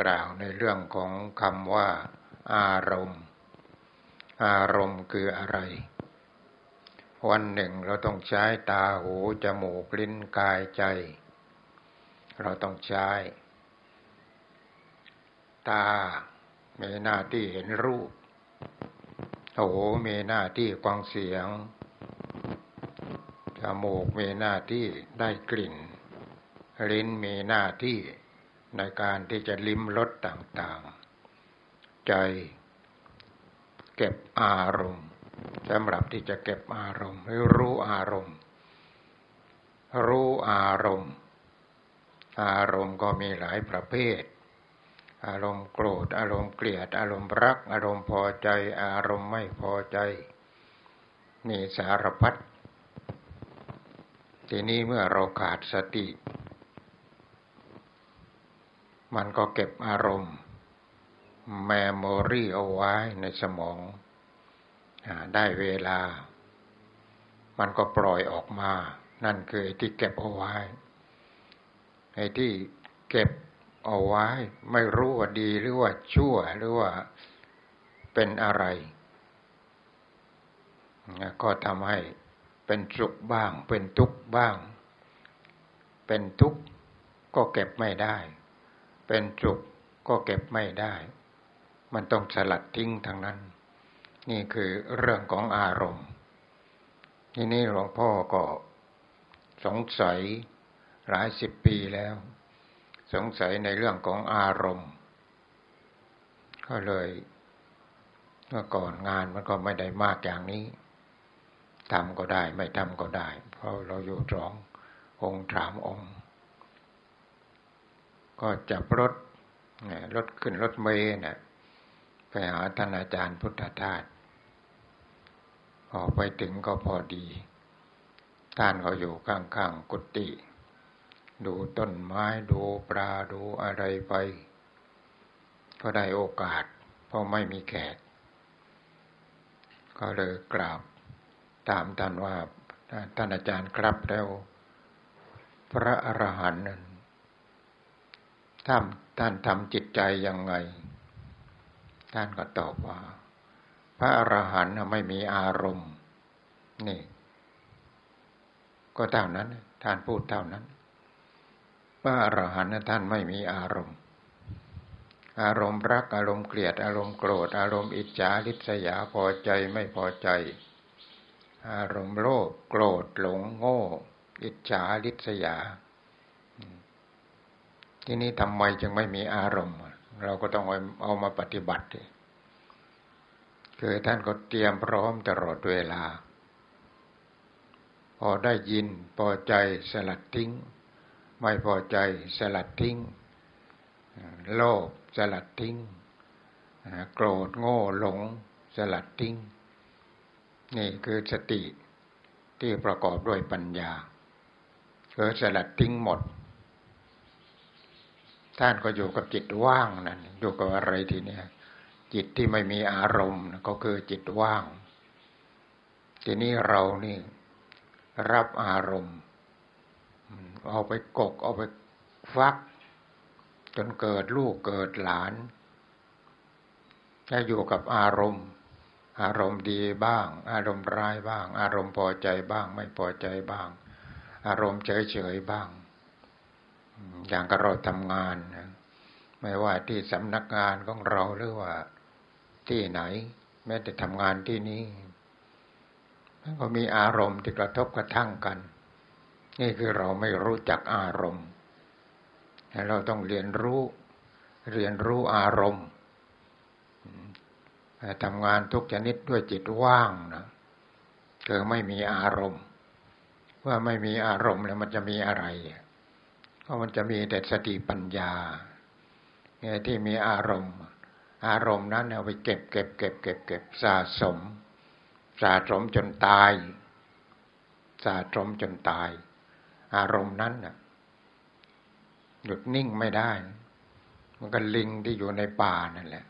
กล่าวในเรื่องของคำว่า อารมณ์ อารมณ์คืออะไร วันหนึ่งเราต้องใช้ตาหูจมูกลิ้นกายใจ เราต้องใช้ ตา มีหน้าที่เห็นรูป หูมีหน้าที่ฟังเสียง จมูกมีหน้าที่ได้กลิ่นลิ้นมีหน้าที่ ในการที่จะลิ้มรสต่างๆ ใจเก็บอารมณ์สำหรับที่จะเก็บอารมณ์หรือรู้อารมณ์ รู้อารมณ์ อารมณ์ก็มีหลายประเภท อารมณ์โกรธ อารมณ์เกลียด อารมณ์รัก อารมณ์พอใจ อารมณ์ไม่พอใจมีสารพัดทีนี้เมื่อเราขาดสติ มันก็เก็บอารมณ์แมมโมรีเอาไว้ในสมองได้เวลา มันก็ปล่อยออกมา นั่นคือที่เก็บเอาไว้ไอ้ที่เก็บเอาไว้ ไม่รู้ว่าดีหรือว่าชั่วหรือว่าเป็นอะไรก็ทำให้เป็นสุขบ้าง เป็นทุกข์บ้าง เป็นทุกข์ก็เก็บไม่ได้ เป็นสุขก็เก็บไม่ได้ มันต้องสลัดทิ้งทางนั้น นี่คือเรื่องของอารมณ์ ทีนี้หลวงพ่อก็สงสัยหลายสิบปีแล้ว สงสัยในเรื่องของอารมณ์ ก็เลยเมื่อก่อนงานมันก็ไม่ได้มากอย่างนี้ทำก็ได้ไม่ทำก็ได้ เพราะเราอยู่สององค์สามองค์ ก็จับรถรถขึ้นรถเมล์นะไปหาท่านอาจารย์พุทธทาสพอไปถึงก็พอดี ท่านเขาอยู่ข้างๆกุฏิดูต้นไม้ดูปลาดูอะไรไป ก็ได้โอกาส เพราะไม่มีแขก ก็เลยกราบตามท่านว่าท่านอาจารย์ครับแล้ว พระอรหันต์นั้น ท่านท่านทำจิตใจยังไง ท่านก็ตอบว่า พระอรหันต์ไม่มีอารมณ์ นี่ ก็เท่านั้น ท่านพูดเท่านั้น พระอรหันต์ท่านไม่มีอารมณ์ อารมณ์รักอารมณ์เกลียด อารมณ์โกรธ อารมณ์อิจฉาริษยาพอใจไม่พอใจ อารมณ์โลภโกรธหลงโง่ อิจฉาริษยา ทีนี้ทำไมจึงไม่มีอารมณ์ เราก็ต้องเอามาปฏิบัติคือท่านก็เตรียมพร้อมตลอดเวลา พอได้ยินพอใจสลัดทิ้ง ไม่พอใจสลัดทิ้ง โลภสลัดทิ้ง โกรธโง่หลงสลัดทิ้ง นี่คือสติที่ประกอบด้วยปัญญาคือสลัดทิ้งหมด ท่านก็อยู่กับจิตว่างนั่นอยู่กับอะไรทีเนี้ยจิตที่ไม่มีอารมณ์ก็คือจิตว่าง ทีนี้เรานี่รับอารมณ์ เอาไปกกเอาไปฟัก จนเกิดลูกเกิดหลานจะอยู่กับอารมณ์ อารมณ์ดีบ้าง อารมณ์ร้ายบ้าง อารมณ์พอใจบ้าง ไม่พอใจบ้าง อารมณ์เฉยๆบ้าง อย่างกับเราทำงานนะไม่ว่าที่สำนักงานของเราหรือว่าที่ไหน แม้แต่ทำงานที่นี้มันก็มีอารมณ์ที่กระทบกระทั่งกัน นี่คือเราไม่รู้จักอารมณ์เราต้องเรียนรู้เรียนรู้อารมณ์ทำงานทุกชนิดด้วยจิตว่างนะคือไม่มีอารมณ์ ว่าไม่มีอารมณ์แล้วมันจะมีอะไรราะมันจะมีแต่สติปัญญาเนี่ยที่มีอารมณ์ อารมณ์นั้นเอาไปเก็บเก็บเก็บเก็บเก็บสะสม สะสมจนตาย สะสมจนตาย อารมณ์นั้นน่ะหยุดนิ่งไม่ได้ มันก็ลิงที่อยู่ในป่านั่นแหละ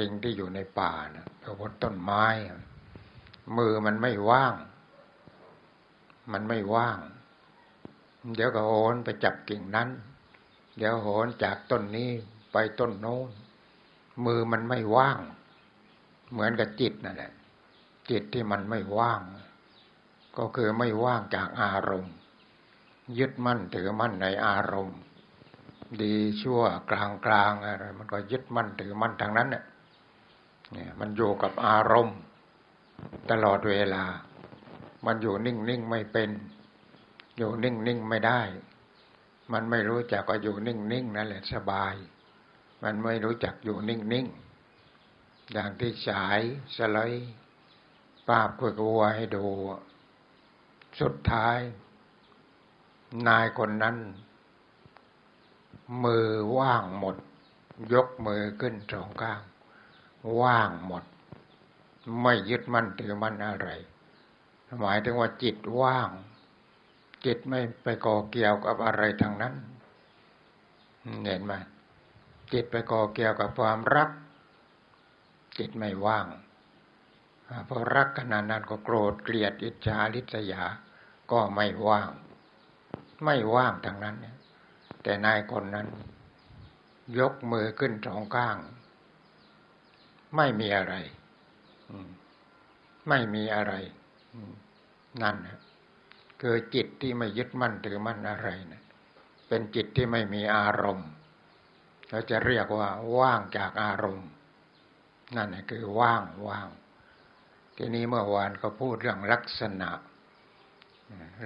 ลิงที่อยู่ในป่านะเพราะต้นไม้ มือมันไม่ว่าง มันไม่ว่าง เดี๋ยวก็โอนไปจับกิ่งนั้น เดี๋ยวโหนจากต้นนี้ไปต้นโน้น มือมันไม่ว่าง เหมือนกับจิตนั่นแหละ จิตที่มันไม่ว่าง ก็คือไม่ว่างจากอารมณ์ ยึดมั่นถือมั่นในอารมณ์ ดีชั่วกลางกลางอะไรมันก็ยึดมั่นถือมั่นทางนั้นเนี่ยเนี่ยมันอยู่กับอารมณ์ ตลอดเวลา มันอยู่นิ่งนิ่งไม่เป็น อยู่นิ่งนิ่งไม่ได้ มันไม่รู้จักว่าอยู่นิ่งนิ่งนั่นแหละสบาย มันไม่รู้จักอยู่นิ่งนิ่งอย่างที่ฉายสไลด์ภาพกลัวให้ดู สุดท้าย นายคนนั้น มือว่างหมด ยกมือขึ้นสองข้าง ว่างหมด ไม่ยึดมั่นถือมั่นอะไร หมายถึงว่าจิตว่าง จิตไม่ไปก่อเกี่ยวกับอะไรทางนั้นเห็นไหมจิตไปก่อเกี่ยวกับความรัก จิตไม่ว่างพอรักขนาดนั้นก็โกรธเกลียดอิจฉาริษยา ก็ไม่ว่าง ไม่ว่างทางนั้นเนี่ยแต่นายคนนั้น ยกมือขึ้นสองข้าง ไม่มีอะไรไม่มีอะไรนั่นนะ คือจิตที่ไม่ยึดมั่นถือมั่นอะไรนะเป็นจิตที่ไม่มีอารมณ์เราจะเรียกว่าว่างจากอารมณ์ นั่นคือว่างว่าง ทีนี้เมื่อวานก็พูดเรื่องลักษณะ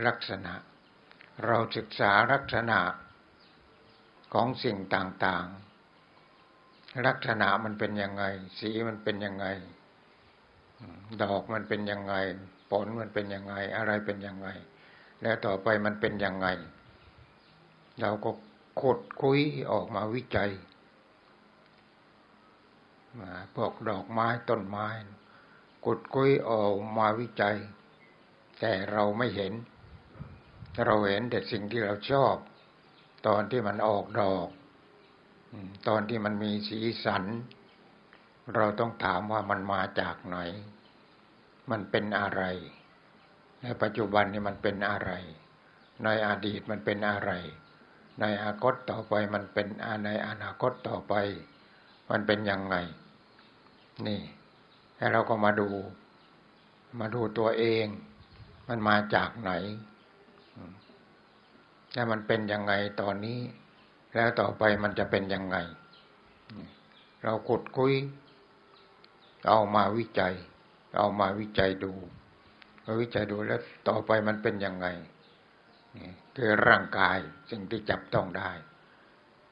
ลักษณะ เราศึกษาลักษณะของสิ่งต่างๆ ลักษณะมันเป็นยังไง สีมันเป็นยังไง ดอกมันเป็นยังไง ผลมันเป็นยังไง อะไรเป็นยังไง แล้วต่อไปมันเป็นยังไง เราก็ขุดคุยออกมาวิจัยพวกดอกไม้ต้นไม้ขุดคุยออกมาวิจัย แต่เราไม่เห็น เราเห็นแต่สิ่งที่เราชอบ ตอนที่มันออกดอกตอนที่มันมีสีสัน เราต้องถามว่ามันมาจากไหน มันเป็นอะไร ในปัจจุบันนี่มันเป็นอะไร ในอดีตมันเป็นอะไร ในอนาคตต่อไปมันเป็นในอนาคตต่อไป มันเป็นยังไง นี่ให้เราก็มาดู มาดูตัวเอง มันมาจากไหนแล้วมันเป็นยังไงตอนนี้ แล้วต่อไปมันจะเป็นยังไง เราขุดคุย เอามาวิจัย เอามาวิจัยดู มาวิจัยดูแล้วต่อไปมันเป็นยังไงคือร่างกายสิ่งที่จับต้องได้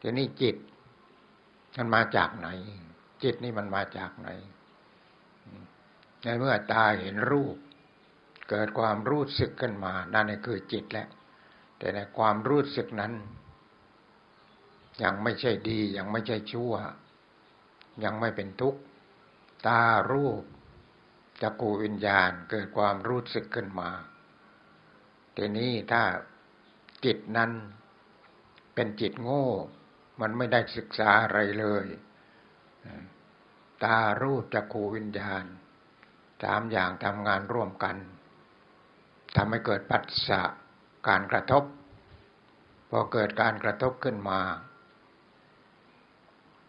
ทีนี้จิต มันมาจากไหน จิตนี่มันมาจากไหน ในเมื่อตาเห็นรูป เกิดความรู้สึกขึ้นมานั่นคือจิตแหล้วแต่ในความรู้สึกนั้น ยังไม่ใช่ดี ยังไม่ใช่ชั่ว ยังไม่เป็นทุกข์ ตารูป จักรูวิญญาณเกิดความรู้สึกขึ้นมาทีนี้ถ้าจิตนั้นเป็นจิตโง่ มันไม่ได้ศึกษาอะไรเลย ตารูปจักรูวิญญาณสามอย่างทำงานร่วมกันทำให้เกิดปัสสะการกระทบ พอเกิดการกระทบขึ้นมา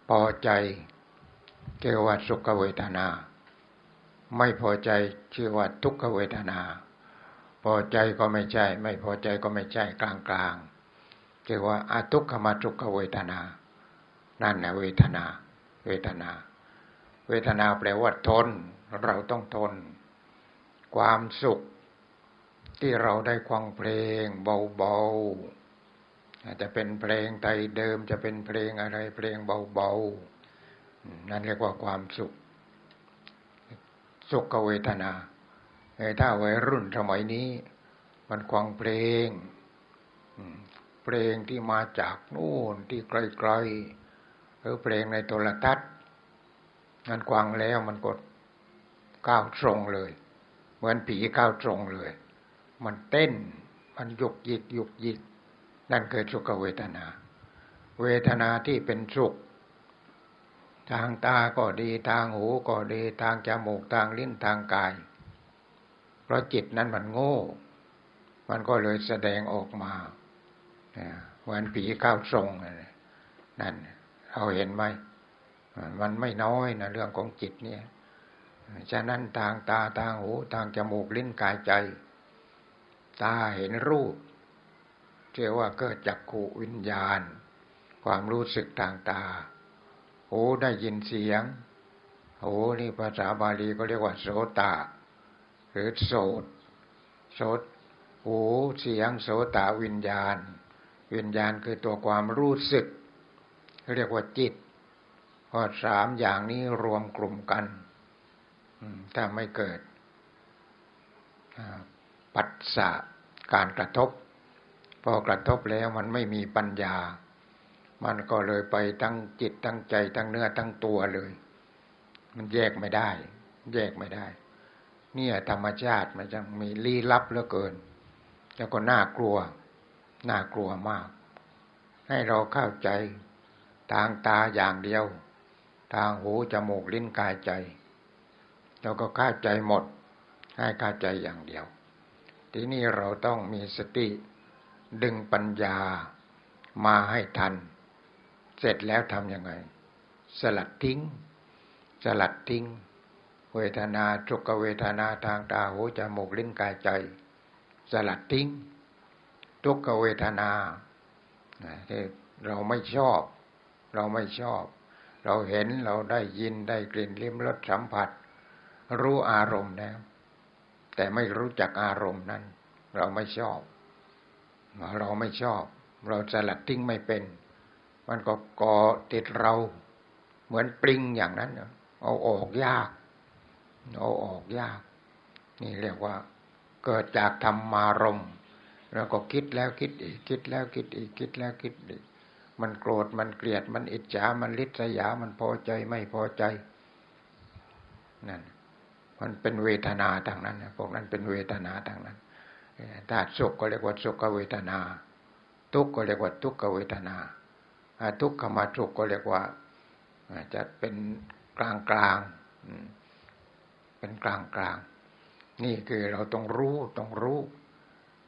พอใจเกว่าสุขเวทนา ไม่พอใจชื่อว่าทุกขเวทนา พอใจก็ไม่ใช่ ไม่พอใจก็ไม่ใช่กลางกลางเรียกว่าอาทุกขมาทุกขเวทนา นั่นแหละเวทนา เวทนา เวทนาแปลว่าทน เราต้องทน ความสุข ที่เราได้ฟังเพลง เบาๆอาจจะเป็นเพลงไทยเดิมจะเป็นเพลงอะไรเพลงเบาๆนั่นเรียกว่าความสุข สุขเวทนาถ้าวัยรุ่นสมัยนี้ มันควังเพลงเพลงที่มาจากนู่นที่ไกลๆหรือเพลงในโทรทัศน์นันควังแล้วมันกดก้าวตรงเลย เหมือนผีก้าวตรงเลย มันเต้น มันยุกยิกยุกยิก นั่นคือสุขเวทนา เวทนาที่เป็นสุข ทางตาก็ดีทางหูก็ดีทางจมูกทางลิ้นทางกาย เพราะจิตนั้นมันโง่ มันก็เลยแสดงออกมาเหมือนผีข้าวทรงนั่นเราเห็นไหมมันไม่น้อยนะเรื่องของจิตเนี่ยฉะนั้นทางตาทางหูทางจมูกลิ้นกายใจ ตาเห็นรูปเรียกว่าเกิดจากขูวิญญาณ ความรู้สึกทางตา หูได้ยินเสียงหูนี่ภาษาบาลีก็เรียกว่าโสตาหรือโสตโสตหูเสียงโสตวิญญาณ วิญญาณคือตัวความรู้สึก เรียกว่าจิตพอสามอย่างนี้รวมกลุ่มกันถ้าไม่เกิดปัสสะการกระทบ พอกระทบแล้วมันไม่มีปัญญา มันก็เลยไปทั้งจิตทั้งใจทั้งเนื้อทั้งตัวเลย มันแยกไม่ได้ แยกไม่ได้ เนี่ยธรรมชาติมันจังมีลี้ลับเหลือเกิน แล้วก็น่ากลัว น่ากลัวมาก ให้เราเข้าใจทางตาอย่างเดียว ทางหูจมูกลิ้นกายใจ เราก็เข้าใจหมด ให้เข้าใจอย่างเดียว ทีนี้เราต้องมีสติดึงปัญญามาให้ทัน เสร็จแล้วทำยังไง สลัดทิ้ง สลัดทิ้ง เวทนาทุกเวทนาทางตาหูจมูกลิ้นกายใจ สลัดทิ้ง ทุกเวทนาเราไม่ชอบ เราไม่ชอบ เราเห็นเราได้ยินได้กลิ่นลิ้มรสสัมผัส รู้อารมณ์แล้ว แต่ไม่รู้จักอารมณ์นั้น เราไม่ชอบ เราไม่ชอบ เราสลัดทิ้งไม่เป็น มันก็ก่อติดเรา เหมือนปริงอย่างนั้นเอาออกยาก เอาออกยาก นี่เรียกว่า เกิดจากธรรมารมแล้วก็คิดแล้วคิดอีกคิดแล้วคิดอีกคิดแล้วคิดอีกมันโกรธมันเกลียดมันอิจฉามันริษยา มันพอใจไม่พอใจนั่นมันเป็นเวทนาทางนั้นพวกนั้นเป็นเวทนาทางนั้นถ้าสุขก็เรียกว่าสุขเวทนา ทุกข์ก็เรียกว่าทุกขเวทนา ทุกขมาสุขก็เรียกว่าจะเป็นกลางกลางเป็นกลางกลางนี่คือเราต้องรู้ต้องรู้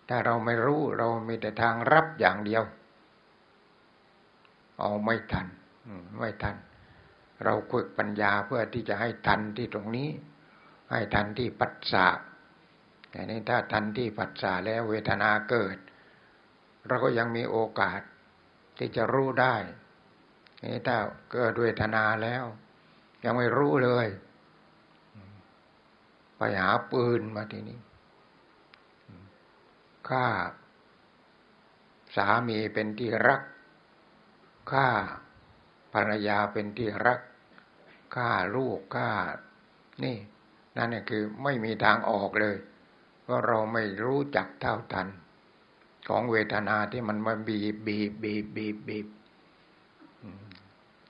ถ้าเราไม่รู้เรามีแต่ทางรับอย่างเดียว เอาไม่ทันไม่ทัน เราฝึกปัญญาเพื่อที่จะให้ทันที่ตรงนี้ ให้ทันที่ปัสสะแต่นี้ถ้าทันที่ปัสสะแล้วเวทนาเกิด เราก็ยังมีโอกาส ที่จะรู้ได้นี่ถ้าเกิดเวทนาแล้ว ยังไม่รู้เลย ไปหาปืนมาทีนี้ฆ่า สามีเป็นที่รักฆ่าภรรยาเป็นที่รักฆ่าลูกฆ่า นี่ นั่นคือไม่มีทางออกเลย เพราะเราไม่รู้จักเท่าทัน ของเวทนาที่มันมาบีบบีบบีบบีบบีบ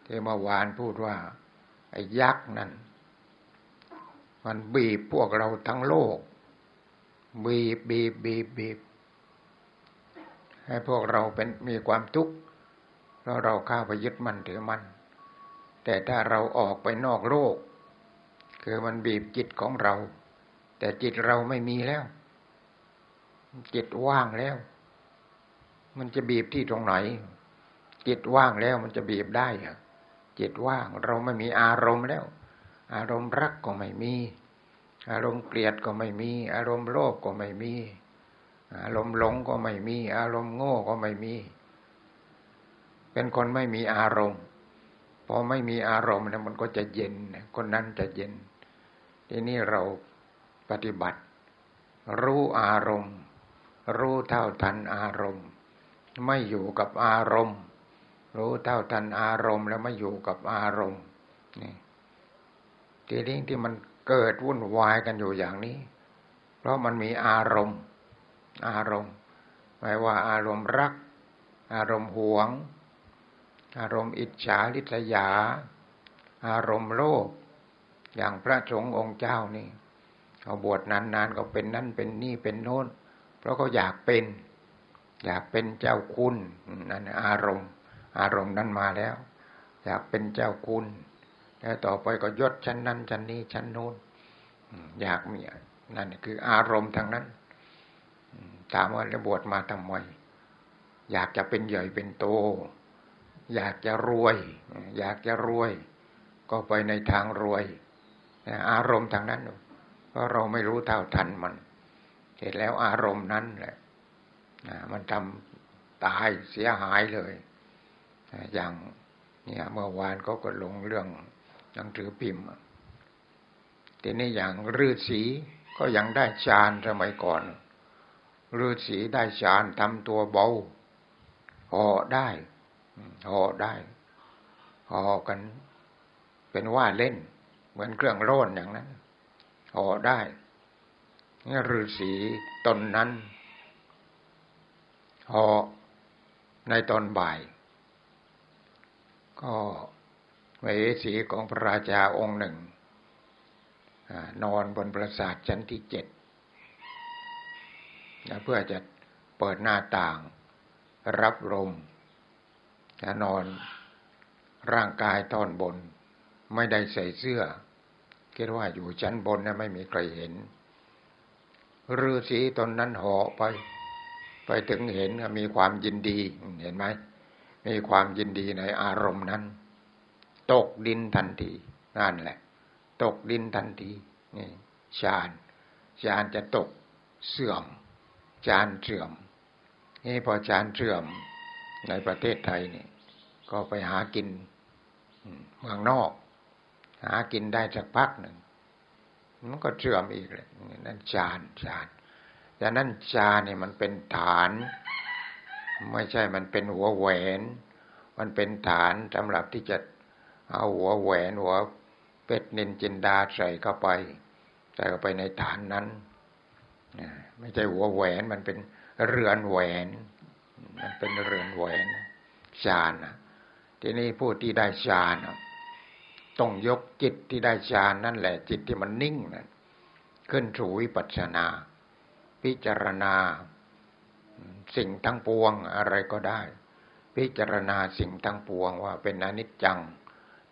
ที่เมื่อวานพูดว่า ไอ้ยักษ์นั่น มันบีบพวกเราทั้งโลก บีบบีบบีบบีบให้พวกเราเป็นมีความทุกข์แล้วเราข้าไปยึดมันถือมัน แต่ถ้าเราออกไปนอกโลก คือมันบีบจิตของเรา แต่จิตเราไม่มีแล้ว จิตว่างแล้ว มันจะบีบที่ตรงไหน จิตว่างแล้วมันจะบีบได้อะจิตว่างเราไม่มีอารมณ์แล้ว อารมณ์รักก็ไม่มี อารมณ์เกลียดก็ไม่มี อารมณ์โลภก็ไม่มี อารมณ์หลงก็ไม่มี อารมณ์โง่ก็ไม่มี เป็นคนไม่มีอารมณ์พอไม่มีอารมณ์แล้วมันก็จะเย็นคนนั้นจะเย็น ทีนี้เราปฏิบัติ รู้อารมณ์ รู้เท่าทันอารมณ์ ไม่อยู่กับอารมณ์ รู้เท่าทันอารมณ์ แล้วไม่อยู่กับอารมณ์นี่ทีนี้ที่มันเกิดวุ่นวายกันอยู่อย่างนี้ เพราะมันมีอารมณ์ อารมณ์ไม่ว่าอารมณ์รัก อารมณ์หวง อารมณ์อิจฉาริษยา อารมณ์โลภอย่างพระสงฆ์องค์เจ้านี่เขาบวชนานๆก็เป็นนั่นเป็นนี่เป็นโน้น เพราะเขาอยากเป็น อยากเป็นเจ้าคุณนั่นอารมณ์ อารมณ์นั้นมาแล้ว อยากเป็นเจ้าคุณแล้วต่อไปก็ยศชั้นนั้นชั้นนี้ชั้นโน้นอยากมีนั่นคืออารมณ์ทางนั้นถามว่าแล้วบวชมาทำไมอยากจะเป็นใหญ่เป็นโต อยากจะรวย อยากจะรวย ก็ไปในทางรวยอารมณ์ทางนั้นเพราะเราไม่รู้เท่าทันมัน เสร็จแล้วอารมณ์นั้นแหละ มันทำตายเสียหายเลยอย่างเนี่ยเมื่อวานก็ก็ลงเรื่องหนังสือพิมพ์ทีนี้อย่างฤาษีก็ยังได้ฌานสมัยก่อนฤาษีได้ฌานทำตัวเบาห่อได้ห่อได้ห่อกัน เป็นว่าเล่น เหมือนเครื่องร่อนอย่างนั้นห่อได้นี่ฤาษีตนนั้น ห่อในตอนบ่าย ก็เวสีของพระราชาองค์หนึ่งนอนบนปราสาทชั้นที่เจ็ดเพื่อจะเปิดหน้าต่าง รับลมจะนอนร่างกายตอนบน ไม่ได้ใส่เสื้อ คิดว่าอยู่ชั้นบนนะไม่มีใครเห็นฤาษีตนนั้นห่อไป ไปถึงเห็นมีความยินดีเห็นไหมมีความยินดีในอารมณ์นั้น ตกดินทันทีนั่นแหละ ตกดินทันทีนี่ฌานฌานจะตกเสื่อมฌานเสื่อมนี่พอฌานเสื่อมในประเทศไทยนี่ก็ไปหากินเมืองนอก หากินได้สักพักหนึ่งมันก็เชื่อมอีกเลยนั่นฌานฌาน แต่นั้นฌานเนี่ยมันเป็นฐาน ไม่ใช่มันเป็นหัวแหวน มันเป็นฐานสำหรับที่จะเอาหัวแหวนหัวเป็ดนินจินดาใส่เข้าไปใส่เข้าไปในฐานนั้นไม่ใช่หัวแหวนมันเป็นเรือนแหวน มันเป็นเรือนแหวนฌานทีนี้ผู้ที่ได้ฌานต้องยกจิตที่ได้ฌานนั่นแหละ จิตที่มันนิ่งนั่นขึ้นสู่วิปัสสนา พิจารณา สิ่งทั้งปวงอะไรก็ได้ พิจารณาสิ่งทั้งปวงว่าเป็นอนิจจัง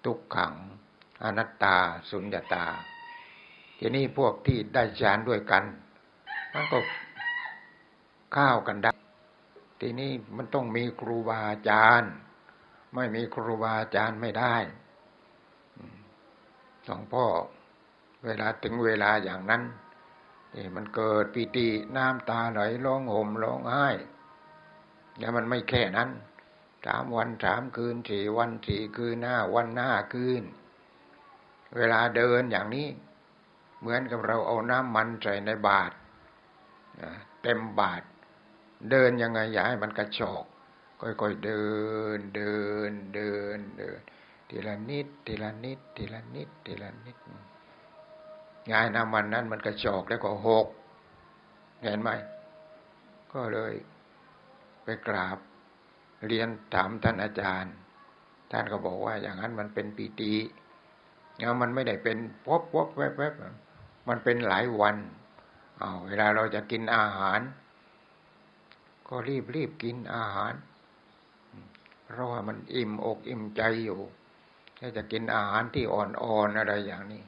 ทุกขัง อนัตตา สุญญตา ทีนี้พวกที่ได้ฌานด้วยกัน มันก็ข้าวกันได้ทีนี้มันต้องมีครูบาอาจารย์ ไม่มีครูบาอาจารย์ไม่ได้หลวงพ่อเวลาถึงเวลาอย่างนั้น นี่มันเกิดปีติน้ำตาไหลร้องห่มร้องไห้แล้วมันไม่แค่นั้นสามวันสามคืนสี่วันสี่คืนหน้าวันหน้าคืน เวลาเดินอย่างนี้ เหมือนกับเราเอาน้ำมันใส่ในบาตรเต็มบาตรเดินยังไงอย่าให้มันกระชอกค่อยๆเดินเดินเดินเดินทีละนิดทีละนิดทีละนิดทีละนิด งานน้ำมันนั้นมันกระจอกแล้วก็หกเห็นไหม ก็เลยไปกราบเรียนถามท่านอาจารย์ ท่านก็บอกว่าอย่างนั้นมันเป็นปีติแล้วมันไม่ได้เป็นวบวบแวบแวบมันเป็นหลายวันเอาเวลาเราจะกินอาหาร ก็รีบรีบกินอาหาร เพราะว่ามันอิ่มอกอิ่มใจอยู่ถ้าจะกินอาหารที่อ่อนๆอะไรอย่างนี้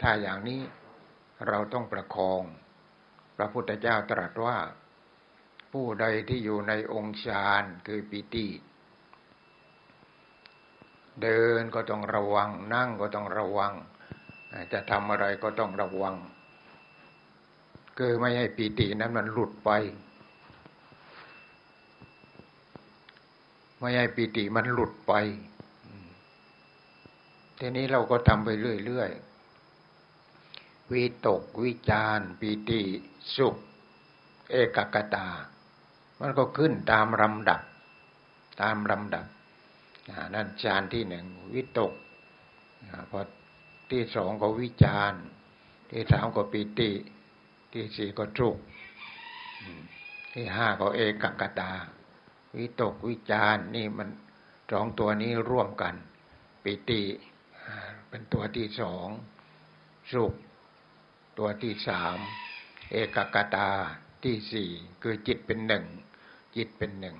ถ้าอย่างนี้เราต้องประคอง พระพุทธเจ้าตรัสว่า ผู้ใดที่อยู่ในองค์ฌานคือปิติ เดินก็ต้องระวัง นั่งก็ต้องระวัง จะทำอะไรก็ต้องระวัง คือไม่ให้ปีตินั้นมันหลุดไป ไม่ให้ปีติมันหลุดไปทีนี้เราก็ทำไปเรื่อยๆ วิตกวิจารปีติสุข เอกกตา มันก็ขึ้นตามลำดับ ตามลำดับนั่นฌานที่หนึ่งวิตกพอที่สองก็วิจารที่สามก็ปีติ ที่สี่ก็สุขที่ห้าก็เอกกตา วิตกวิจารนี่มันสองตัวนี้ร่วมกัน ปิติเป็นตัวที่สองสุข ตัวที่สามเอกกตาที่สี่คือจิตเป็นหนึ่งจิตเป็นหนึ่ง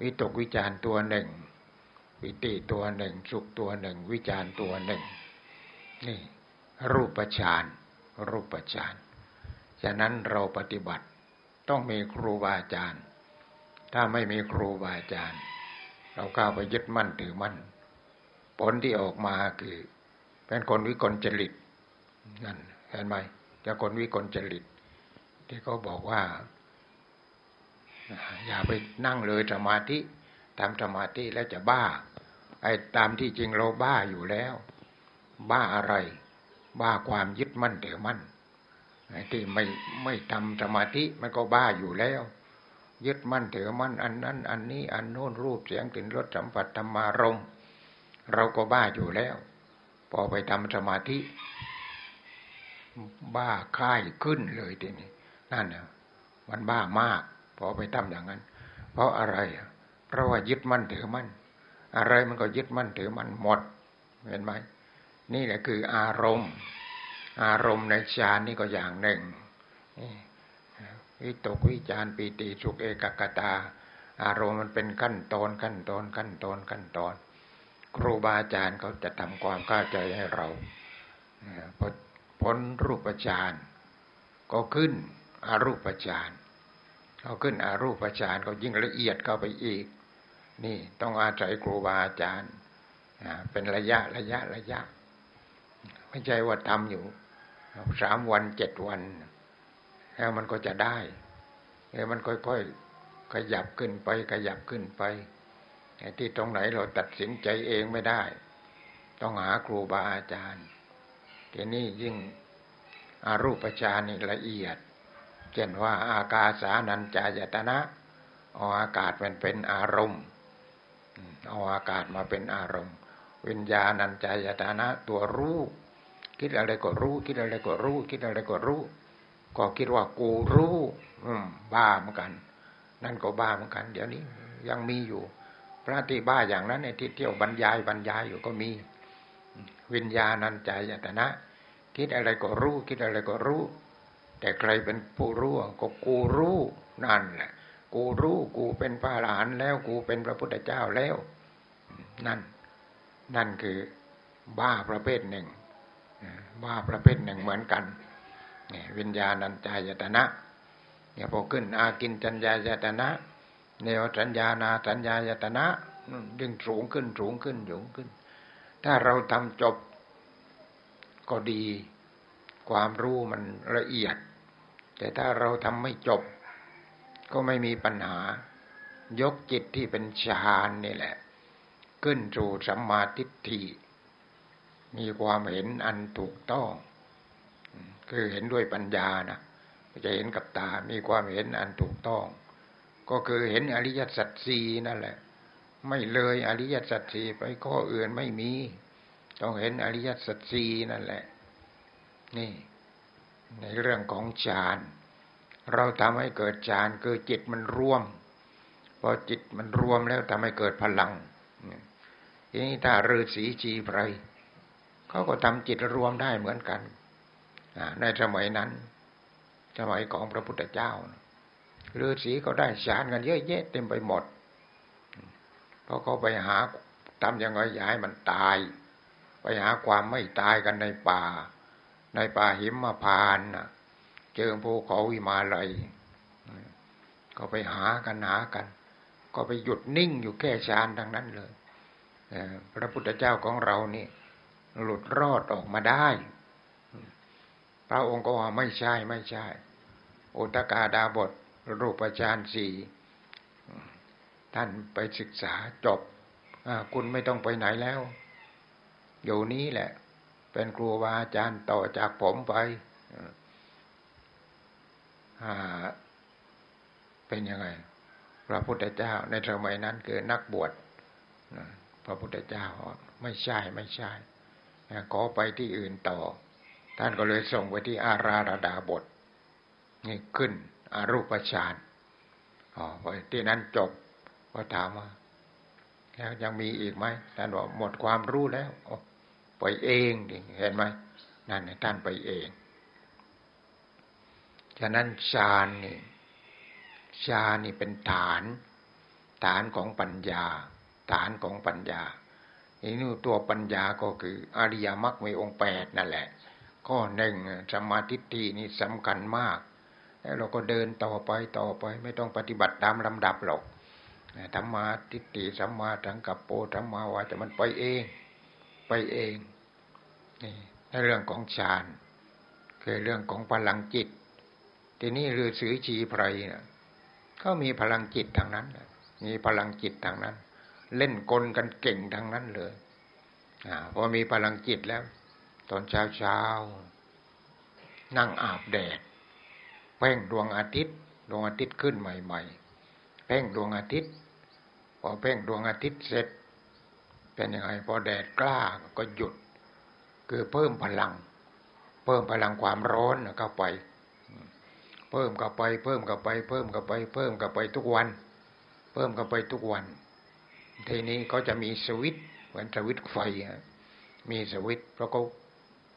วิตกวิจารตัวหนึ่งวิติตัวหนึ่งสุขตัวหนึ่ง วิจารตัวหนึ่งนี่รูปฌานรูปฌานฉะนั้นเราปฏิบัติต้องมีครูบาอาจารย์ ถ้าไม่มีครูบาอาจารย์ เราก้าวไปยึดมั่นถือมั่น ผลที่ออกมาคือ เป็นคนวิกลจริตนั่นเห็นไหม จะคนวิกลจริต ที่เขาบอกว่า อย่าไปนั่งเลยสมาธิทำสมาธิแล้วจะบ้า ไอ้ตามที่จริงเราบ้าอยู่แล้ว บ้าอะไร บ้าความยึดมั่นถือมั่นที่ไม่ไม่ทำสมาธิมันก็บ้าอยู่แล้ว ยึดมั่นถือมั่นอันนั้น อันนี้อันโน้นรูปเสียงกลิ่นรสสัมผัสธรรมารมเราก็บ้าอยู่แล้ว พอไปทำสมาธิ บ้าคลายขึ้นเลยทีนี้นั่นนะมันบ้ามากพอไปทำอย่างนั้น เพราะอะไร เพราะว่ายึดมั่นถือมั่นอะไรมันก็ยึดมั่นถือมั่นหมด เห็นไหมนี่แหละคืออารมณ์ อารมณ์ในฌานนี่ก็อย่างหนึ่งวิตกวิจารปีติสุขเอกกตา อารมณ์มันเป็นขั้นตอนขั้นตอนขั้นตอนขั้นตอน ครูบาอาจารย์เขาจะทำความเข้าใจให้เราพ้ พ้นรูปฌานก็ขึ้นอรูปฌานเขาขึ้นอารูปฌานก็ยิ่งละเอียดเข้าไปอีก นี่ต้องอาศัยครูบาอาจารย์เป็นระยะระยะระยะ ไม่ใช่ว่าทำอยู่สามวันเจ็ดวัน แล้วมันก็จะได้แล้วมันค่อยๆขยับขึ้นไป ขยับขึ้นไปที่ตรงไหนเราตัดสินใจเองไม่ได้ ต้องหาครูบาอาจารย์ ทีนี้ยิ่งอารูปฌานนี่ละเอียด เช่นว่าอากาสานัญจายตนะเอาอากาศมันเป็นอารมณ์เอาอากาศมาเป็นอารมณ์ วิญญาณัญจายตนะตัวรู้คิดอะไรก็รู้ คิดอะไรก็รู้ คิดอะไรก็รู้ ก็คิดว่ากูรู้ อืม บ้าเหมือนกัน นั่นก็บ้าเหมือนกัน เดี๋ยวนี้ยังมีอยู่ พระที่บ้าอย่างนั้นในที่เที่ยวบรรยายบรรยายอยู่ก็มี วิญญาณันใจยตนะ คิดอะไรก็รู้ คิดอะไรก็รู้ แต่ใครเป็นผู้รู้ก็กูรู้นั่นแหละกูรู้กูเป็นพระอรหันต์แล้วกูเป็นพระพุทธเจ้าแล้ว นั่น นั่นคือบ้าประเภทหนึ่งบ้าประเภทหนึ่งเหมือนกันวิญญาณัญจายตนะเนี่ยพอขึ้นอากินจัญญายตนะเนวสัญญานาสัญญายตนะยิ่งสูงขึ้นสูงขึ้นสูงขึ้น ถ้าเราทำจบก็ดี ความรู้มันละเอียด แต่ถ้าเราทำไม่จบ ก็ไม่มีปัญหา ยกจิตที่เป็นฌานนี่แหละ ขึ้นสู่สัมมาทิฏฐิ มีความเห็นอันถูกต้อง คือเห็นด้วยปัญญานะจะเห็นกับตา มีความเห็นอันถูกต้อง ก็คือเห็นอริยสัจสี่นั่นแหละ ไม่เลยอริยสัจสี่ไปข้ออื่นไม่มี ต้องเห็นอริยสัจสี่นั่นแหละ นี่ ในเรื่องของฌานเราทำให้เกิดฌานคือจิตมันรวมพอจิตมันรวมแล้วทำให้เกิดพลังทีนี้ถ้าฤาษีจีไพรเขาก็ทำจิตรวมได้เหมือนกันในสมัยนั้น สมัยของพระพุทธเจ้าฤาษีก็ได้ฌานกันเยอะแยะเต็มไปหมด เพราะเขาไปหาทำยังไงอย่าให้มันตาย ไปหาความไม่ตายกันในป่า ในป่าหิมพานนะเจอภูเขาวิมาลัยก็ไปหากันหากัน ก็ไปหยุดนิ่งอยู่แค่ฌานทั้งนั้นเลยพระพุทธเจ้าของเรานี่หลุดรอดออกมาได้ พระองค์ก็ว่าไม่ใช่ไม่ใช่ โอตกาดาบท รูปฌานสี่ ท่านไปศึกษาจบคุณไม่ต้องไปไหนแล้ว อยู่นี้แหละ เป็นครูบาอาจารย์ต่อจากผมไปเป็นยังไง พระพุทธเจ้าในสมัยนั้นคือนักบวชพระพุทธเจ้าไม่ใช่ไม่ใช่ขอไปที่อื่นต่อ ท่านก็เลยส่งไปที่อาราระดาบทนี่ขึ้นอรูปฌานอ๋อที่นั้นจบ ก็ถามว่าแล้วยังมีอีกไหมท่านบอกหมดความรู้แล้วไปเองดิเห็นไหมนั่นท่านไปเอง ฉะนั้นฌานนี่ฌานนี่เป็นฐาน ฐานของปัญญา ฐานของปัญญาอีนี่ตัวปัญญาก็คืออริยมรรคมีองค์แปดนั่นแหละ ข้อหนึ่งสมาธิทีนี่สำคัญมาก แล้วเราก็เดินต่อไปต่อไป ไม่ต้องปฏิบัติตามลำดับหรอก ธรรมาทิฏฐิสัมมาทังกัปโปธรรมาวาจะมันไปเอง ไปเองนี่ในเรื่องของฌานคือเรื่องของพลังจิต ทีนี้ฤาษีชีไพรนะก็มีพลังจิตทางนั้นมีพลังจิตทางนั้น เล่นกลกันเก่งทางนั้นเลยอพอมีพลังจิตแล้ว ตอนเช้าเช้านั่งอาบแดดเพ่งดวงอาทิตย์ ดวงอาทิตย์ขึ้นใหม่ ๆ เพ่งดวงอาทิตย์ พอเพ่งดวงอาทิตย์เสร็จ เป็นยังไงพอแดดกล้าก็หยุด คือเพิ่มพลัง เพิ่มพลังความร้อนเข้าไป เพิ่มเข้าไป เพิ่มเข้าไป เพิ่มเข้าไป เพิ่มเข้าไปทุกวัน เพิ่มเข้าไปทุกวัน ทีนี้ก็จะมีสวิตเหมือนสวิตไฟมีสวิตเพราะเขา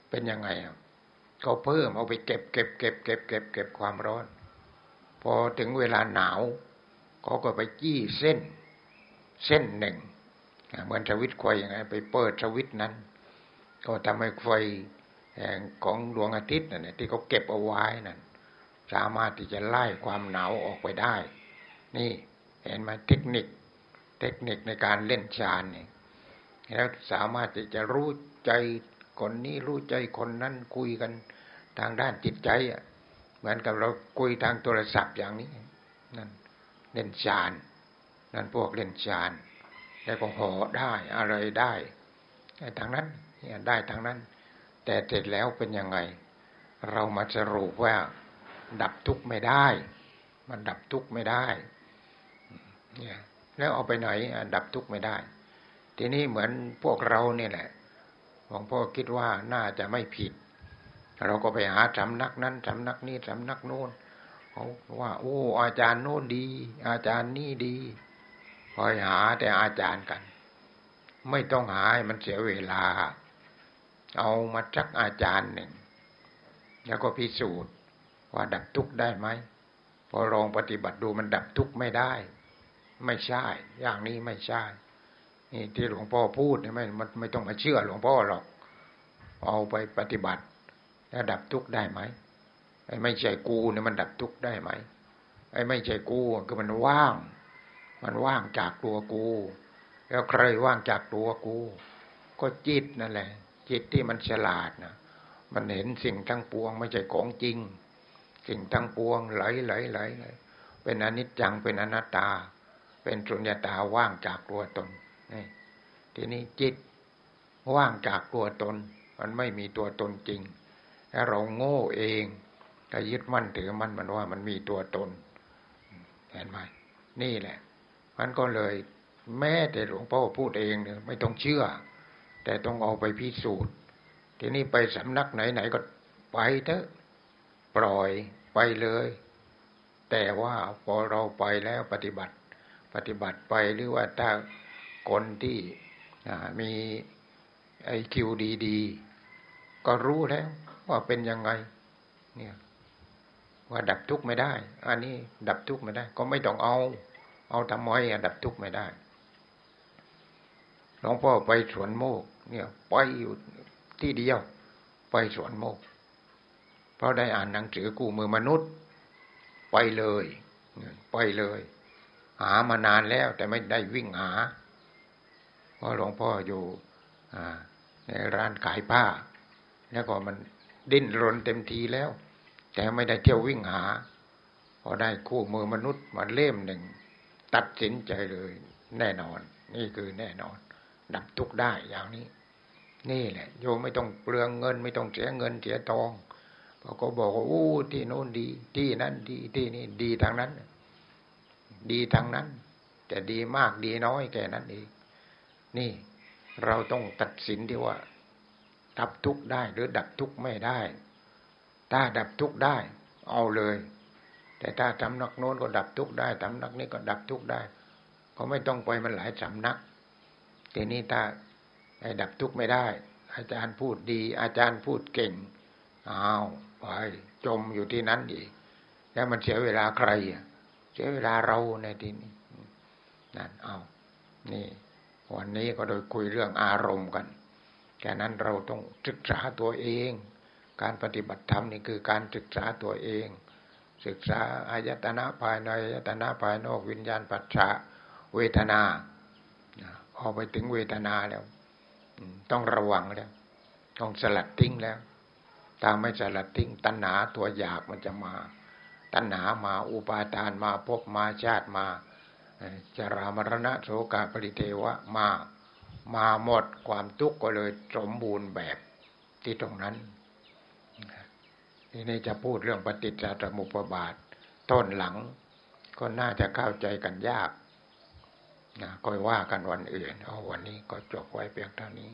เป็นยังไงเขาเพิ่มเอาไปเก็บเก็บเก็บเก็บเก็บเก็บความร้อน พอถึงเวลาหนาวเขาก็ไปจี้เส้น เส้นหนึ่งเหมือนสวิตไฟยังไง ไปเปิดสวิตนั้น ก็ทำให้ไฟของดวงอาทิตย์นั่นที่เขาเก็บเอาไว้นั่นสามารถที่จะไล่ความหนาวออกไปได้ นี่เห็นไหมเทคนิคเทคนิคในการเล่นฌานนี่แล้วสามารถที่จะรู้ใจคนนี้รู้ใจคนนั้นคุยกันทางด้านจิตใจอะเหมือนกับเราคุยทางโทรศัพท์อย่างนี้นั่นเล่นฌาน นั่นพวกเล่นฌานแล้วก็ห่อได้อะไรได้ทางนั้นได้ทางนั้น แต่เสร็จแล้วเป็นยังไง เรามาสรุปว่า ดับทุกข์ไม่ได้ มันดับทุกข์ไม่ได้เนี่ยแล้วเอาไปไหนดับทุกข์ไม่ได้ ทีนี้เหมือนพวกเราเนี่ยแหละหลวงพ่อคิดว่าน่าจะไม่ผิด เราก็ไปหาสำนักนั้นสำนักนี้สำนักโน้นเขาว่า โอ้ อาจารย์โน้นดี อาจารย์นี่ดี คอยหาแต่อาจารย์กัน ไม่ต้องหาให้มันเสียเวลา เอามาจักอาจารย์หนึ่ง แล้วก็พิสูจน์ว่าดับทุกข์ได้ไหมพอลองปฏิบัติดูมันดับทุกข์ไม่ได้ ไม่ใช่ อย่างนี้ไม่ใช่ นี่ที่หลวงพ่อพูดเนี่ยไม่มันไม่ต้องมาเชื่อหลวงพ่อหรอก เอาไปปฏิบัติ แล้วดับทุกข์ได้ไหมไอ้ไม่ใช่กูเนี่ยมันดับทุกข์ได้ไหมไอ้ไม่ใช่กูคือมันว่าง มันว่างจากตัวกู แล้วใครว่างจากตัวกู ก็จิตนั่นแหละ จิตที่มันฉลาดนะมันเห็นสิ่งทั้งปวงไม่ใช่ของจริง สิ่งทั้งปวงไหลไหลไหลไหลเป็นอนิจจังเป็นอนัตตา เป็นสุญญตาว่างจากตัวตนนี่ทีนี้จิตว่างจากตัวตน มันไม่มีตัวตนจริงถ้าเราโง่เองถ้ายึดมั่นถือมั่นมันว่ามันมีตัวตนเห็นไหมนี่แหละ มันก็เลย แม้แต่หลวงพ่อพูดเองเนี่ยไม่ต้องเชื่อ แต่ต้องเอาไปพิสูจน์ ทีนี้ไปสำนักไหนๆก็ไปเถอะปล่อยไปเลย แต่ว่าพอเราไปแล้วปฏิบัติ ปฏิบัติไปหรือว่าถ้าคนที่มีไอคิวดีๆก็รู้แล้วว่าเป็นยังไง เนี่ยว่าดับทุกข์ไม่ได้ อันนี้ดับทุกข์ไม่ได้ ก็ไม่ต้องเอา เอาทำไมดับทุกข์ไม่ได้หลวงพ่อไปสวนโมก เนี่ย ไปอยู่ที่เดียว ไปสวนโมก เพราะได้อ่านหนังสือกูมือมนุษย์ ไปเลย ไปเลย หามานานแล้ว แต่ไม่ได้วิ่งหาเพราะหลวงพ่ออยู่ในร้านขายผ้า แล้วก็มันดิ้นรนเต็มทีแล้ว แต่ไม่ได้เที่ยววิ่งหา พอได้คู่มือมนุษย์มาเล่มหนึ่ง ตัดสินใจเลย แน่นอน นี่คือแน่นอน ดับทุกได้อย่างนี้ นี่แหละ โยไม่ต้องเปลืองเงิน ไม่ต้องเสียเงินเสียทองพอก็บอกว่าอู้ที่โน้นดี ที่นั่นดีที่นี่ดีทางนั้น ดีทางนั้นแต่ดีมากดีน้อยแค่นั้นเองนี่เราต้องตัดสินที่ว่า ดับทุกข์ได้หรือดับทุกข์ไม่ได้ ถ้าดับทุกข์ได้ เอาเลย แต่ถ้าสำนักโน้นก็ดับทุกได้สำนักนี้ก็ดับทุกได้ก็ไม่ต้องไปมันหลายสำนักทีนี้ถ้าไอ้ดับทุกไม่ได้ อาจารย์พูดดี อาจารย์พูดเก่งอ้าวไปจมอยู่ที่นั้นอีก แล้วมันเสียเวลาใครเสียเวลาเราในที่นี้นั่นเอานี่ วันนี้ก็โดยคุยเรื่องอารมณ์กันแค่นั้นเราต้องศึกษาตัวเอง การปฏิบัติธรรมนี่คือการศึกษาตัวเอง ศึกษาอายตนะภายในอายตนะภายนอกวิญญาณปัจฉะเวทนาพอไปถึงเวทนาแล้วต้องระวังแล้ว ต้องสลัดทิ้งแล้วตาไม่สลัดทิ้งตัณหาตัวอยากมันจะมา ตัณหามาอุปาทานมาพบมาชาติมาจรามรณะโสกาปริเทวะมา มาหมดความทุกข์ก็เลยสมบูรณ์แบบที่ตรงนั้น ทีนี้จะพูดเรื่องปฏิจจสมุปบาท ต้นหลังก็น่าจะเข้าใจกันยากนะก็ว่ากันวันอื่น เอาวันนี้ก็จบไว้เพียงเท่านี้